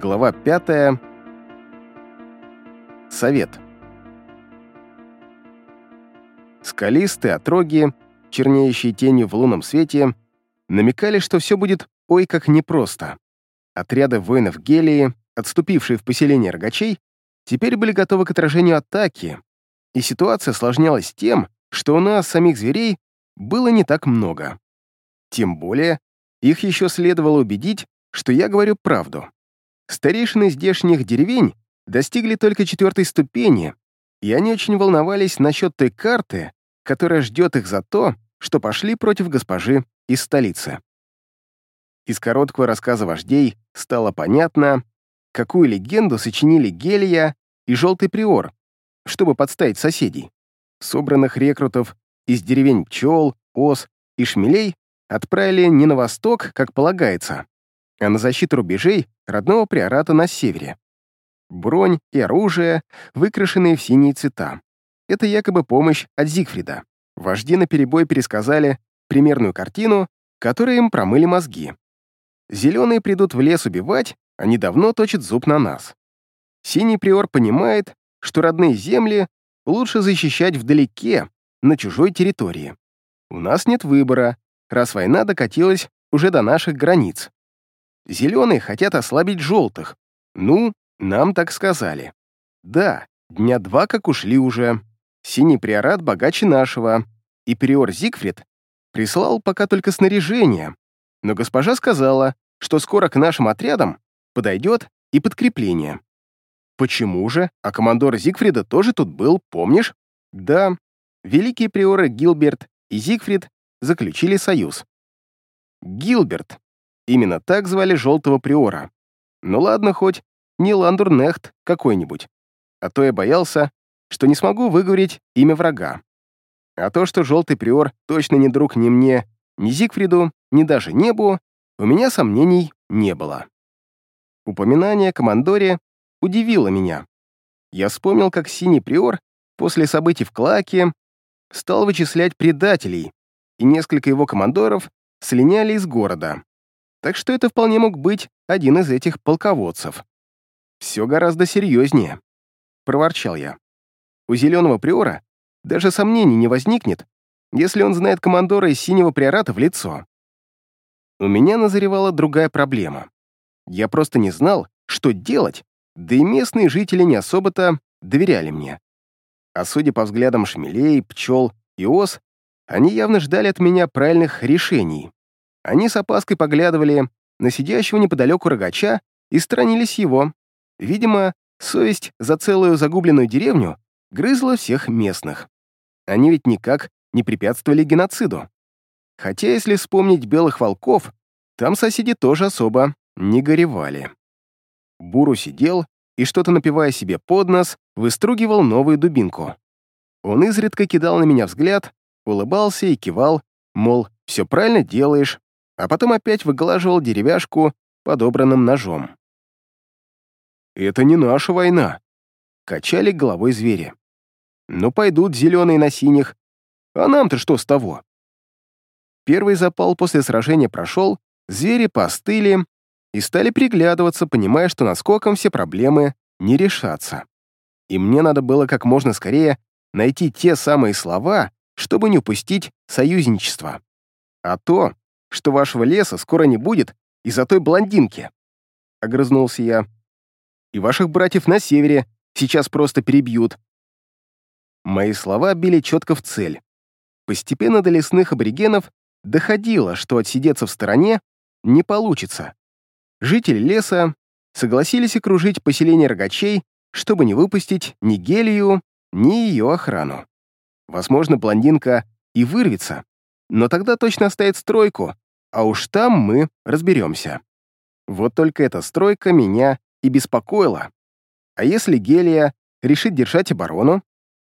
Глава 5. Совет. Скалистые отроги, чернеющие тенью в лунном свете, намекали, что все будет ой как непросто. Отряды воинов Гелии, отступившие в поселение рогачей, теперь были готовы к отражению атаки, и ситуация осложнялась тем, что у нас, самих зверей, было не так много. Тем более, их еще следовало убедить, что я говорю правду. Старейшины здешних деревень достигли только четвертой ступени, и они очень волновались насчет той карты, которая ждет их за то, что пошли против госпожи из столицы. Из короткого рассказа вождей стало понятно, какую легенду сочинили Гелия и Желтый Приор, чтобы подставить соседей. Собранных рекрутов из деревень Пчел, Ос и Шмелей отправили не на восток, как полагается, а на защиту рубежей родного приората на севере. Бронь и оружие, выкрашенные в синие цвета. Это якобы помощь от Зигфрида. Вожди наперебой пересказали примерную картину, которая им промыли мозги. Зеленые придут в лес убивать, они давно точат зуб на нас. Синий приор понимает, что родные земли лучше защищать вдалеке, на чужой территории. У нас нет выбора, раз война докатилась уже до наших границ. Зеленые хотят ослабить желтых. Ну, нам так сказали. Да, дня два как ушли уже. Синий приорат богаче нашего, и приор Зигфрид прислал пока только снаряжение, но госпожа сказала, что скоро к нашим отрядам подойдет и подкрепление. Почему же? А командор Зигфрида тоже тут был, помнишь? Да, великие приоры Гилберт и Зигфрид заключили союз. Гилберт Именно так звали желтого приора. Ну ладно, хоть не Ландурнехт какой-нибудь. А то я боялся, что не смогу выговорить имя врага. А то, что желтый приор точно не друг ни мне, ни Зигфриду, ни даже небу, у меня сомнений не было. Упоминание о командоре удивило меня. Я вспомнил, как синий приор после событий в Клаке стал вычислять предателей, и несколько его командоров слиняли из города так что это вполне мог быть один из этих полководцев. «Все гораздо серьезнее», — проворчал я. «У зеленого приора даже сомнений не возникнет, если он знает командора из синего приората в лицо. У меня назревала другая проблема. Я просто не знал, что делать, да и местные жители не особо-то доверяли мне. А судя по взглядам шмелей, пчел и ос, они явно ждали от меня правильных решений. Они с опаской поглядывали на сидящего неподалеку рогача и сторонились его. Видимо, совесть за целую загубленную деревню грызла всех местных. Они ведь никак не препятствовали геноциду. Хотя, если вспомнить белых волков, там соседи тоже особо не горевали. Буру сидел и, что-то напивая себе под нос, выстругивал новую дубинку. Он изредка кидал на меня взгляд, улыбался и кивал, мол, все правильно делаешь, а потом опять выглаживал деревяшку подобранным ножом. «Это не наша война», — качали головой звери. «Ну, пойдут зеленые на синих, а нам-то что с того?» Первый запал после сражения прошел, звери постыли и стали приглядываться, понимая, что наскоком все проблемы не решатся. И мне надо было как можно скорее найти те самые слова, чтобы не упустить союзничество. А то что вашего леса скоро не будет из-за той блондинки», — огрызнулся я. «И ваших братьев на севере сейчас просто перебьют». Мои слова били четко в цель. Постепенно до лесных аборигенов доходило, что отсидеться в стороне не получится. Жители леса согласились окружить поселение рогачей, чтобы не выпустить ни Гелию, ни ее охрану. Возможно, блондинка и вырвется, но тогда точно оставит стройку, а уж там мы разберемся. Вот только эта стройка меня и беспокоила. А если Гелия решит держать оборону?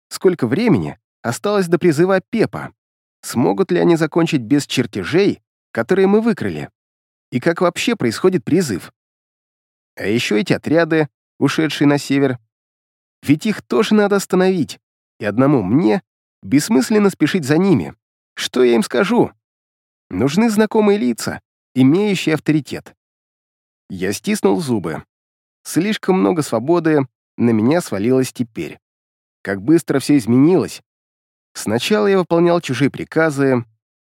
Сколько времени осталось до призыва Пепа? Смогут ли они закончить без чертежей, которые мы выкрыли? И как вообще происходит призыв? А еще эти отряды, ушедшие на север. Ведь их тоже надо остановить, и одному мне бессмысленно спешить за ними. Что я им скажу? Нужны знакомые лица, имеющие авторитет. Я стиснул зубы. слишком много свободы на меня свалилось теперь. Как быстро все изменилось. Сначала я выполнял чужие приказы,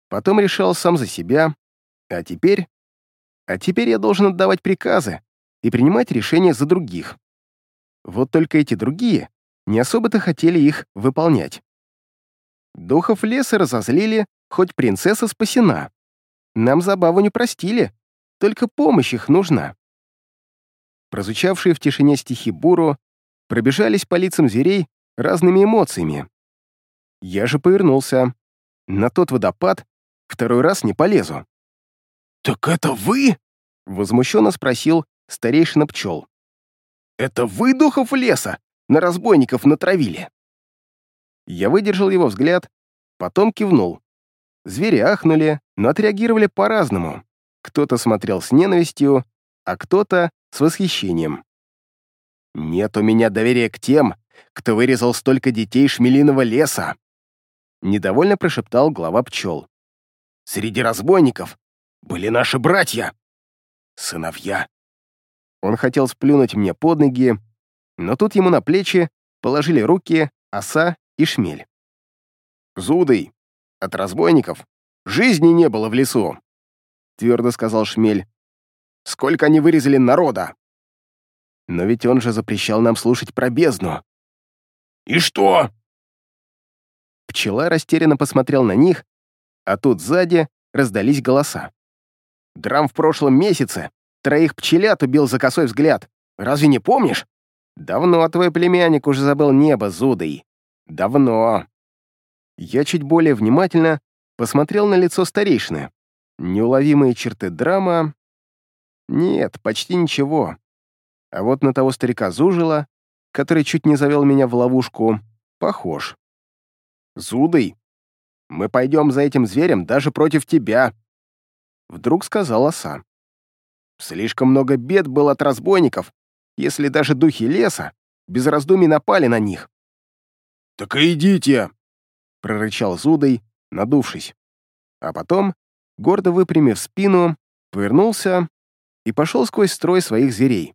потом решал сам за себя, а теперь... А теперь я должен отдавать приказы и принимать решения за других. Вот только эти другие не особо-то хотели их выполнять. Духов леса разозлили, хоть принцесса спасена. Нам забаву не простили, только помощь их нужна. Прозвучавшие в тишине стихи Буру пробежались по лицам зверей разными эмоциями. Я же повернулся. На тот водопад второй раз не полезу. «Так это вы?» — возмущенно спросил старейшина пчел. «Это вы, духов леса, на разбойников натравили?» Я выдержал его взгляд, потом кивнул. Звери ахнули, но отреагировали по-разному. Кто-то смотрел с ненавистью, а кто-то с восхищением. «Нет у меня доверия к тем, кто вырезал столько детей шмелиного леса!» Недовольно прошептал глава пчел. «Среди разбойников были наши братья, сыновья». Он хотел сплюнуть мне под ноги, но тут ему на плечи положили руки оса и шмель. «Зудый, от разбойников жизни не было в лесу», — твердо сказал шмель. «Сколько они вырезали народа!» «Но ведь он же запрещал нам слушать про бездну». «И что?» Пчела растерянно посмотрел на них, а тут сзади раздались голоса. «Драм в прошлом месяце троих пчелят убил за косой взгляд. Разве не помнишь?» «Давно твой племянник уже забыл небо, Зудой. Давно». Я чуть более внимательно посмотрел на лицо старейшины. Неуловимые черты драма... Нет, почти ничего. А вот на того старика Зужила, который чуть не завел меня в ловушку, похож. «Зудой, мы пойдем за этим зверем даже против тебя», — вдруг сказал оса. «Слишком много бед было от разбойников, если даже духи леса без раздумий напали на них». «Так и идите», — прорычал Зудой, надувшись. А потом, гордо выпрямив спину, повернулся и пошел сквозь строй своих зверей.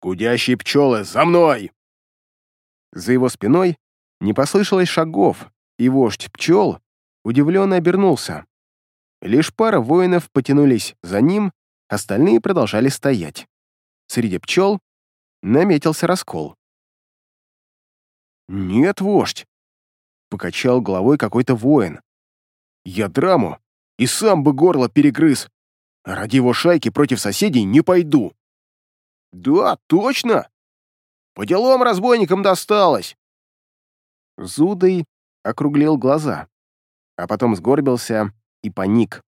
«Гудящие пчелы, за мной!» За его спиной не послышалось шагов, и вождь пчел удивленно обернулся. Лишь пара воинов потянулись за ним, остальные продолжали стоять. Среди пчел наметился раскол. «Нет, вождь!» — покачал головой какой-то воин. «Я драму и сам бы горло перегрыз. Ради его шайки против соседей не пойду». «Да, точно! По делам разбойникам досталось!» Зудой округлил глаза, а потом сгорбился и паник.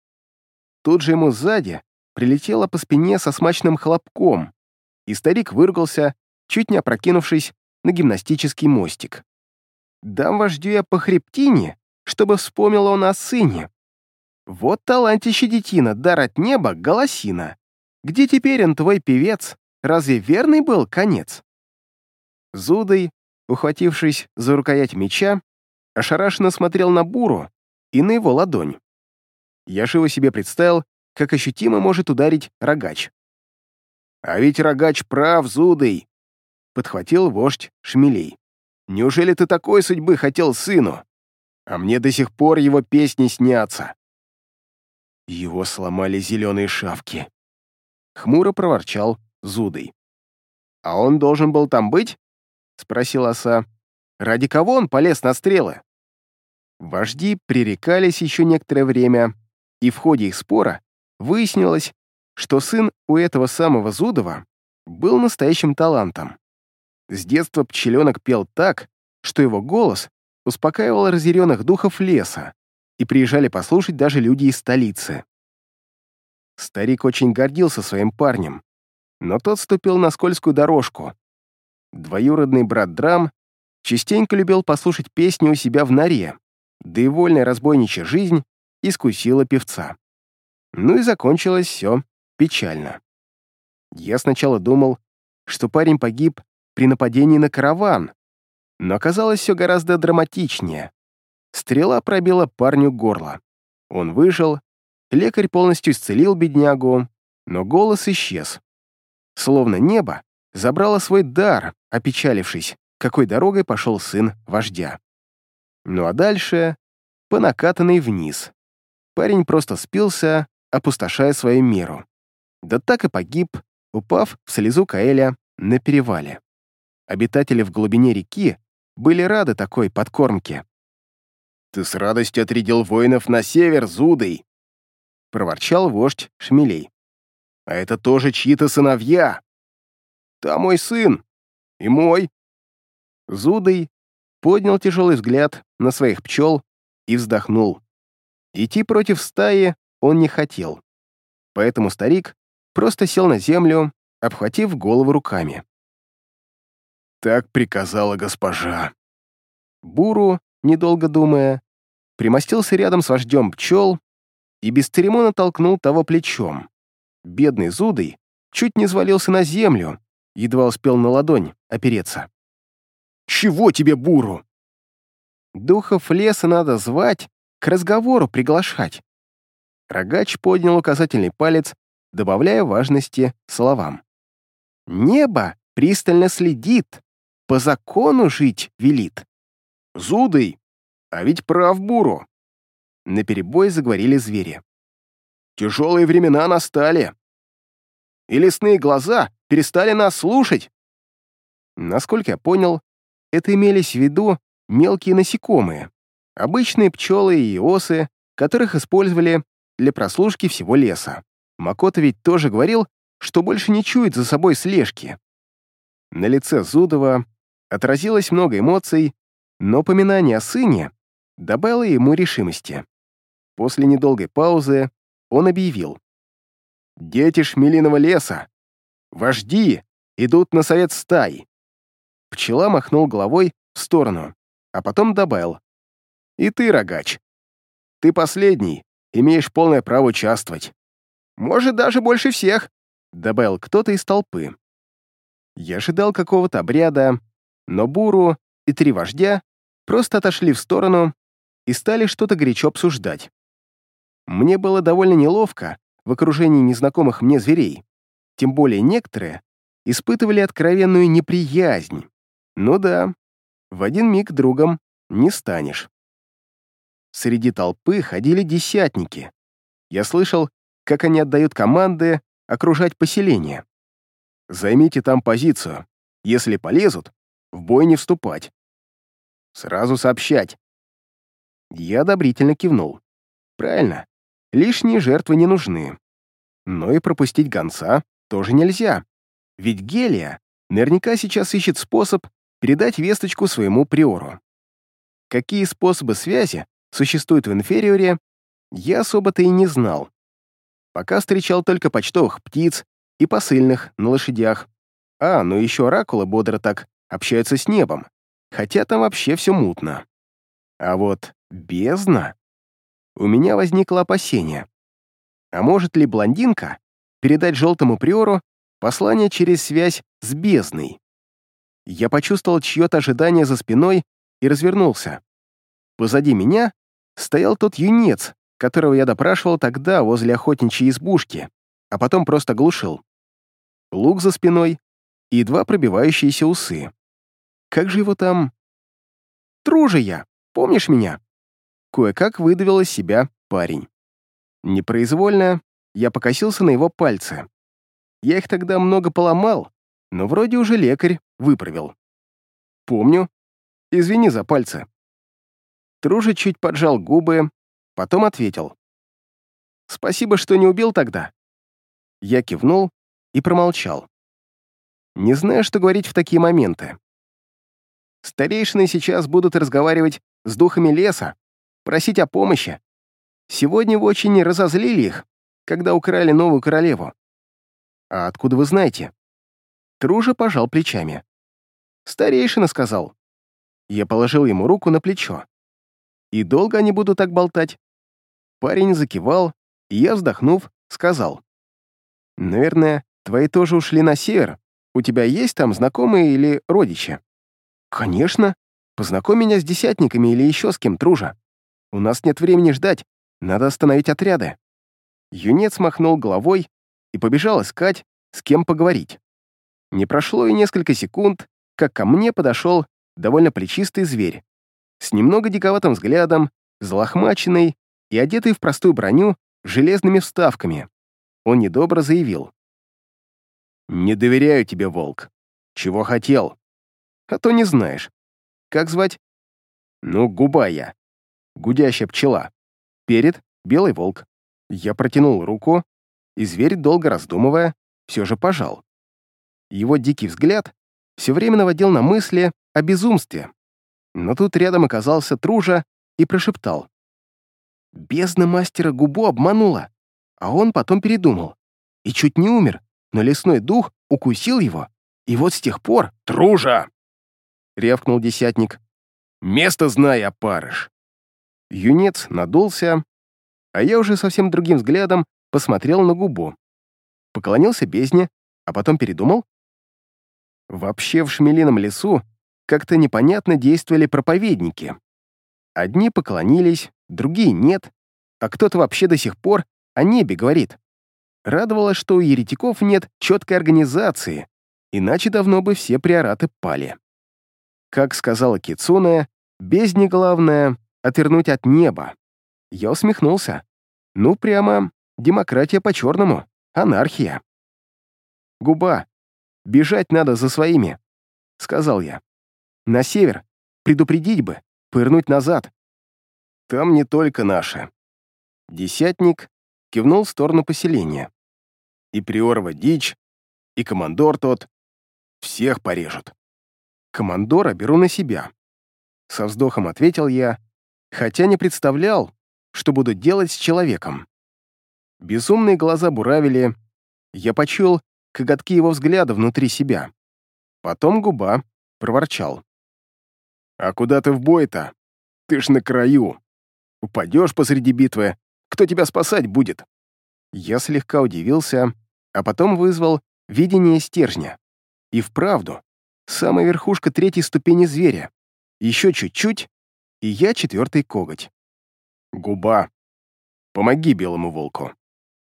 Тут же ему сзади прилетело по спине со смачным хлопком, и старик выругался, чуть не опрокинувшись на гимнастический мостик. «Дам вождю я по хребтине, чтобы вспомнил он о сыне. Вот талантище детина, дар от неба, голосина. Где теперь он, твой певец? Разве верный был конец?» Зудой ухватившись за рукоять меча, ошарашенно смотрел на буру и на его ладонь. Я живо себе представил, как ощутимо может ударить рогач. «А ведь рогач прав, Зудый!» — подхватил вождь шмелей. «Неужели ты такой судьбы хотел сыну? А мне до сих пор его песни снятся». Его сломали зеленые шавки. Хмуро проворчал Зудый. «А он должен был там быть?» — спросил оса. «Ради кого он полез на стрелы?» Вожди пререкались еще некоторое время, и в ходе их спора выяснилось, что сын у этого самого Зудова был настоящим талантом. С детства пчеленок пел так, что его голос успокаивал разъяренных духов леса, и приезжали послушать даже люди из столицы. Старик очень гордился своим парнем, но тот ступил на скользкую дорожку, Двоюродный брат Драм частенько любил послушать песни у себя в норе, да и вольная разбойничья жизнь искусила певца. Ну и закончилось все печально. Я сначала думал, что парень погиб при нападении на караван, но оказалось все гораздо драматичнее. Стрела пробила парню горло. Он выжил, лекарь полностью исцелил беднягу, но голос исчез. словно небо забрало свой дар, опечалившись, какой дорогой пошел сын вождя. Ну а дальше — по накатанной вниз. Парень просто спился, опустошая свою меру. Да так и погиб, упав в слезу Каэля на перевале. Обитатели в глубине реки были рады такой подкормке. «Ты с радостью отрядил воинов на север, Зудой!» — проворчал вождь Шмелей. «А это тоже чьи-то сыновья!» «Та мой сын! И мой!» Зудой поднял тяжелый взгляд на своих пчел и вздохнул. Идти против стаи он не хотел. Поэтому старик просто сел на землю, обхватив голову руками. «Так приказала госпожа». Буру, недолго думая, примостился рядом с вождем пчел и без церемона толкнул того плечом. Бедный Зудой чуть не свалился на землю, едва успел на ладонь опереться. «Чего тебе, Буру?» «Духов леса надо звать, к разговору приглашать». Рогач поднял указательный палец, добавляя важности словам. «Небо пристально следит, по закону жить велит». «Зудый, а ведь прав Буру!» Наперебой заговорили звери. «Тяжелые времена настали, и лесные глаза перестали нас слушать». Насколько я понял, это имелись в виду мелкие насекомые, обычные пчелы и осы, которых использовали для прослушки всего леса. Макота ведь тоже говорил, что больше не чует за собой слежки. На лице Зудова отразилось много эмоций, но поминание о сыне добавило ему решимости. После недолгой паузы он объявил. «Дети Шмелиного леса! Вожди идут на совет стаи!» Пчела махнул головой в сторону, а потом добавил. «И ты, рогач. Ты последний, имеешь полное право участвовать. Может, даже больше всех», — добавил кто-то из толпы. Я ожидал какого-то обряда, но Буру и три вождя просто отошли в сторону и стали что-то горячо обсуждать. Мне было довольно неловко в окружении незнакомых мне зверей, тем более некоторые испытывали откровенную неприязнь. Ну да, в один миг другом не станешь. Среди толпы ходили десятники. Я слышал, как они отдают команды окружать поселение. Займите там позицию. Если полезут, в бой не вступать. Сразу сообщать. Я одобрительно кивнул. Правильно, лишние жертвы не нужны. Но и пропустить гонца тоже нельзя. Ведь Гелия наверняка сейчас ищет способ передать весточку своему приору. Какие способы связи существуют в инфериоре, я особо-то и не знал. Пока встречал только почтовых птиц и посыльных на лошадях. А, ну еще оракулы бодро так общаются с небом, хотя там вообще все мутно. А вот бездна... У меня возникло опасение. А может ли блондинка передать желтому приору послание через связь с бездной? Я почувствовал чье-то ожидание за спиной и развернулся. Позади меня стоял тот юнец, которого я допрашивал тогда возле охотничьей избушки, а потом просто глушил. Лук за спиной и едва пробивающиеся усы. Как же его там... Тружа я, помнишь меня? Кое-как выдавил из себя парень. Непроизвольно я покосился на его пальцы. Я их тогда много поломал, но вроде уже лекарь выправил. Помню. Извини за пальцы. Тружа чуть поджал губы, потом ответил. «Спасибо, что не убил тогда». Я кивнул и промолчал. Не знаю, что говорить в такие моменты. Старейшины сейчас будут разговаривать с духами леса, просить о помощи. Сегодня вы очень разозлили их, когда украли новую королеву. А откуда вы знаете? Тружа пожал плечами. Старейшина сказал. Я положил ему руку на плечо. И долго они будут так болтать? Парень закивал, и я, вздохнув, сказал. Наверное, твои тоже ушли на север. У тебя есть там знакомые или родичи? Конечно. Познакомь меня с десятниками или еще с кем, Тружа. У нас нет времени ждать, надо остановить отряды. Юнец махнул головой и побежал искать, с кем поговорить. Не прошло и несколько секунд, как ко мне подошел довольно плечистый зверь, с немного диковатым взглядом, залохмаченный и одетый в простую броню с железными вставками. Он недобро заявил. «Не доверяю тебе, волк. Чего хотел? А то не знаешь. Как звать? Ну, губа я. Гудящая пчела. Перед — белый волк. Я протянул руку, и зверь, долго раздумывая, все же пожал. Его дикий взгляд все время наводил на мысли о безумстве. Но тут рядом оказался Тружа и прошептал. «Бездна мастера губу обманула, а он потом передумал. И чуть не умер, но лесной дух укусил его, и вот с тех пор...» «Тружа!» — рявкнул десятник. «Место знай, опарыш!» Юнец надулся, а я уже совсем другим взглядом посмотрел на губу. Поклонился бездне, а потом передумал. Вообще в шмелином лесу как-то непонятно действовали проповедники. Одни поклонились, другие нет, а кто-то вообще до сих пор о небе говорит. Радовало, что у еретиков нет четкой организации, иначе давно бы все приораты пали. Как сказала Кицуне, бездне главное — отвернуть от неба. Я усмехнулся. Ну, прямо демократия по-черному, анархия. Губа, бежать надо за своими, — сказал я. На север, предупредить бы, пырнуть назад. Там не только наши. Десятник кивнул в сторону поселения. И приорова дичь, и командор тот. Всех порежут. Командора беру на себя. Со вздохом ответил я, хотя не представлял, что буду делать с человеком. Безумные глаза буравили, я почуял коготки его взгляда внутри себя. Потом губа проворчал. «А куда ты в бой-то? Ты ж на краю. Упадешь посреди битвы, кто тебя спасать будет?» Я слегка удивился, а потом вызвал видение стержня. И вправду, самая верхушка третьей ступени зверя. Еще чуть-чуть, и я четвертый коготь. «Губа! Помоги белому волку!»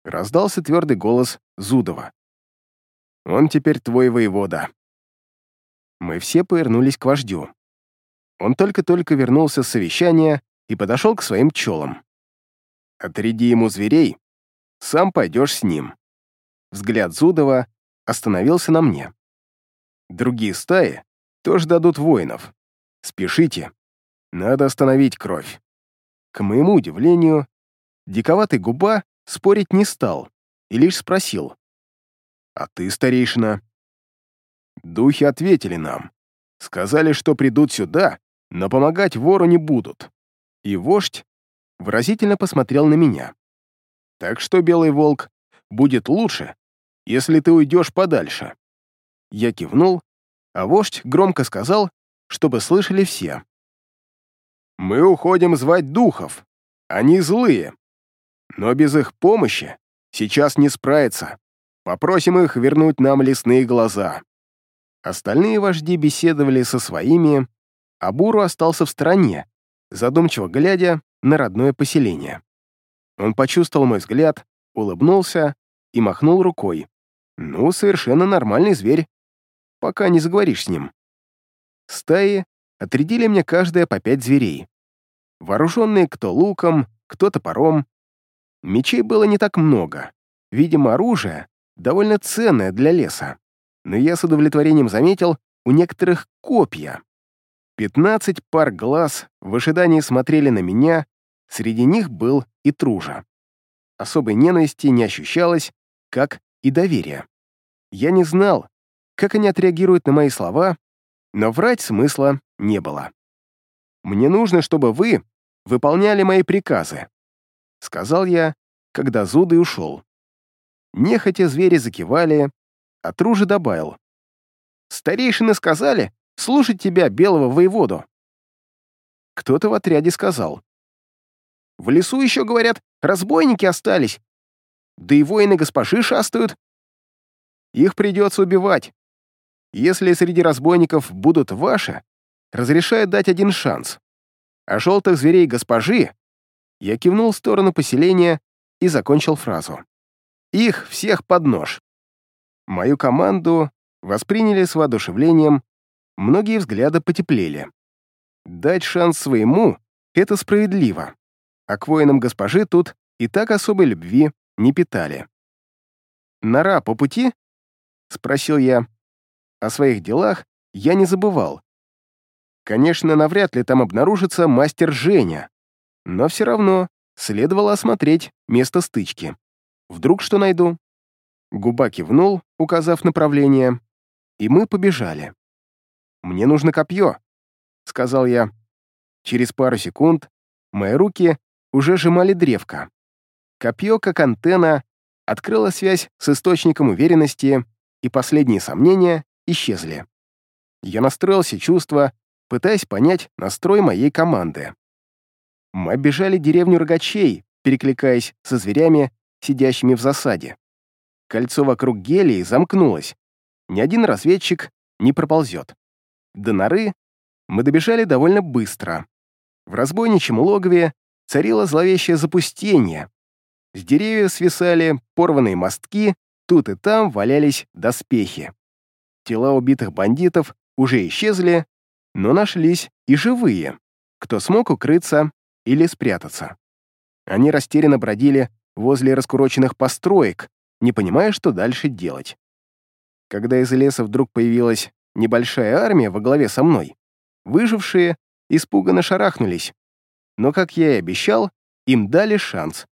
Раздался твердый голос Зудова. «Он теперь твой воевода». Мы все повернулись к вождю. Он только-только вернулся с совещания и подошел к своим пчелам. «Отряди ему зверей, сам пойдешь с ним». Взгляд Зудова остановился на мне. Другие стаи тоже дадут воинов. Спешите. Надо остановить кровь. К моему удивлению, диковатый губа спорить не стал и лишь спросил. «А ты, старейшина?» Духи ответили нам. Сказали, что придут сюда, но помогать вору не будут. И вождь выразительно посмотрел на меня. Так что, Белый Волк, будет лучше, если ты уйдешь подальше. Я кивнул, а вождь громко сказал, чтобы слышали все. «Мы уходим звать духов. Они злые. Но без их помощи сейчас не справиться. Попросим их вернуть нам лесные глаза». Остальные вожди беседовали со своими, а Буру остался в стороне, задумчиво глядя на родное поселение. Он почувствовал мой взгляд, улыбнулся и махнул рукой. «Ну, совершенно нормальный зверь, пока не заговоришь с ним». Стаи отрядили мне каждая по пять зверей. Вооруженные кто луком, кто топором. Мечей было не так много. Видимо, оружие довольно ценное для леса. Но я с удовлетворением заметил у некоторых копья. Пятнадцать пар глаз в ожидании смотрели на меня, среди них был и Тружа. Особой ненависти не ощущалось, как и доверия. Я не знал, как они отреагируют на мои слова, но врать смысла не было. «Мне нужно, чтобы вы выполняли мои приказы», — сказал я, когда Зудый ушел. Нехотя звери закивали, а Тружи добавил. «Старейшины сказали, слушать тебя, белого воеводу». Кто-то в отряде сказал. «В лесу еще, говорят, разбойники остались. Да и воины госпожи шастают. Их придется убивать. Если среди разбойников будут ваши, разрешаю дать один шанс. А желтых зверей госпожи...» Я кивнул в сторону поселения и закончил фразу. «Их всех под нож». Мою команду восприняли с воодушевлением, многие взгляды потеплели. Дать шанс своему — это справедливо, а к воинам госпожи тут и так особой любви не питали. «Нора по пути?» — спросил я. О своих делах я не забывал. Конечно, навряд ли там обнаружится мастер Женя, но все равно следовало осмотреть место стычки. Вдруг что найду? Губа кивнул, указав направление, и мы побежали. «Мне нужно копье», — сказал я. Через пару секунд мои руки уже сжимали древко. Копье, как антенна, открыло связь с источником уверенности, и последние сомнения исчезли. Я настроился чувства, пытаясь понять настрой моей команды. Мы оббежали деревню рогачей, перекликаясь со зверями, сидящими в засаде. Кольцо вокруг гелии замкнулось. Ни один разведчик не проползет. До норы мы добежали довольно быстро. В разбойничьем логове царило зловещее запустение. С деревьев свисали порванные мостки, тут и там валялись доспехи. Тела убитых бандитов уже исчезли, но нашлись и живые, кто смог укрыться или спрятаться. Они растерянно бродили возле раскуроченных построек, не понимая, что дальше делать. Когда из леса вдруг появилась небольшая армия во главе со мной, выжившие испуганно шарахнулись. Но, как я и обещал, им дали шанс.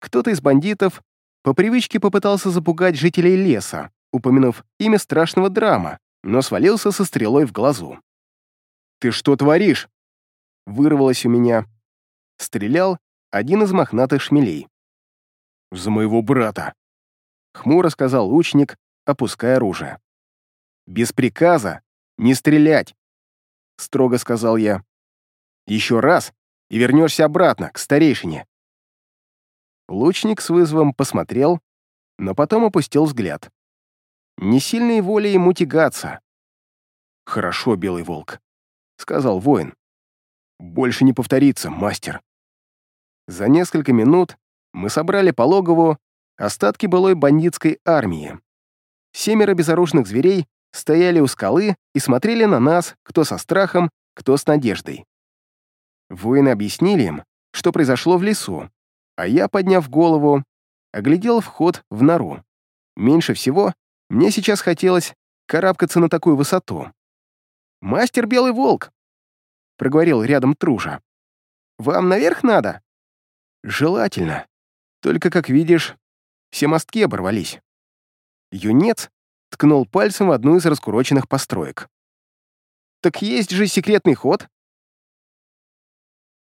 Кто-то из бандитов по привычке попытался запугать жителей леса, упомянув имя страшного драма, но свалился со стрелой в глазу. «Ты что творишь?» Вырвалось у меня. Стрелял один из мохнатых шмелей. «За моего брата!» Хмуро сказал лучник, опуская оружие. «Без приказа не стрелять!» Строго сказал я. «Еще раз, и вернешься обратно, к старейшине». Лучник с вызовом посмотрел, но потом опустил взгляд. Не сильной волей ему тягаться. «Хорошо, Белый Волк», — сказал воин. «Больше не повторится, мастер». За несколько минут мы собрали по логову остатки былой бандитской армии. Семеро безоружных зверей стояли у скалы и смотрели на нас, кто со страхом, кто с надеждой. Воины объяснили им, что произошло в лесу, а я, подняв голову, оглядел вход в нору. Меньше всего мне сейчас хотелось карабкаться на такую высоту. «Мастер Белый Волк!» — проговорил рядом Тружа. «Вам наверх надо?» «Желательно. Только, как видишь, все мостки оборвались». Юнец ткнул пальцем в одну из раскуроченных построек. «Так есть же секретный ход!»